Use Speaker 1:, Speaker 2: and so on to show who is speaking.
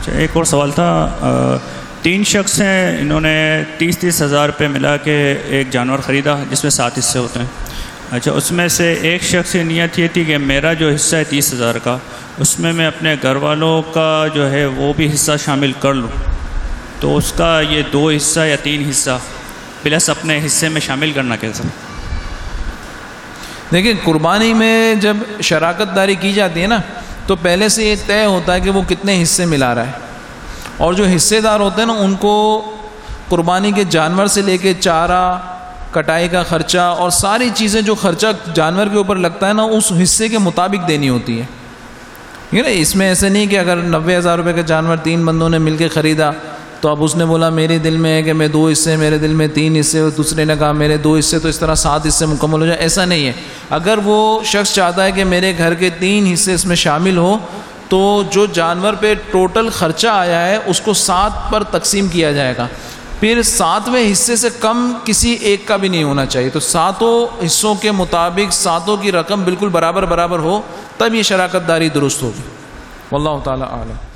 Speaker 1: اچھا ایک اور سوال تھا تین شخص ہیں، انہوں نے تیس تیس ہزار روپے ملا کے ایک جانور خریدا، جس میں سات حصے ہوتے ہیں۔ اچھا اس میں سے ایک شخص کی نیت یہ تھی کہ میرا جو حصہ ہے تیس ہزار کا، اس میں میں اپنے گھر والوں کا جو ہے وہ بھی حصہ شامل کر لوں۔ تو اس کا یہ دو حصہ یا تین حصہ، پلس اپنے حصے میں شامل کرنا کیسا؟
Speaker 2: دیکھیں، قربانی میں جب شراکت داری کی جاتی ہے نا تو پہلے سے یہ طے ہوتا ہے کہ وہ کتنے حصے ملا رہا ہے۔ اور جو حصے دار ہوتے ہیں نا، ان کو قربانی کے جانور سے لے کے چارہ، کٹائی کا خرچہ اور ساری چیزیں جو خرچہ جانور کے اوپر لگتا ہے نا، اس حصے کے مطابق دینی ہوتی ہے۔ ٹھیک ہے نا اس میں ایسے نہیں کہ اگر نوے ہزار روپے کا جانور تین بندوں نے مل کے خریدا تو اب اس نے بولا، میرے دل میں ہے کہ میں دو حصے، میرے دل میں تین حصے دوسرے نے کہا، میرے دو حصے تو اس طرح سات حصے مکمل ہو جائے. ایسا نہیں ہے۔ اگر وہ شخص چاہتا ہے کہ میرے گھر کے تین حصے اس میں شامل ہو تو جو جانور پہ ٹوٹل خرچہ آیا ہے، اس کو سات پر تقسیم کیا جائے گا۔ پھر ساتویں حصے سے کم کسی ایک کا بھی نہیں ہونا چاہیے۔ تو ساتوں حصوں کے مطابق ساتوں کی رقم بالکل برابر برابر ہو، تب یہ شراکت داری درست ہوگی۔ واللہ تعالیٰ عالم۔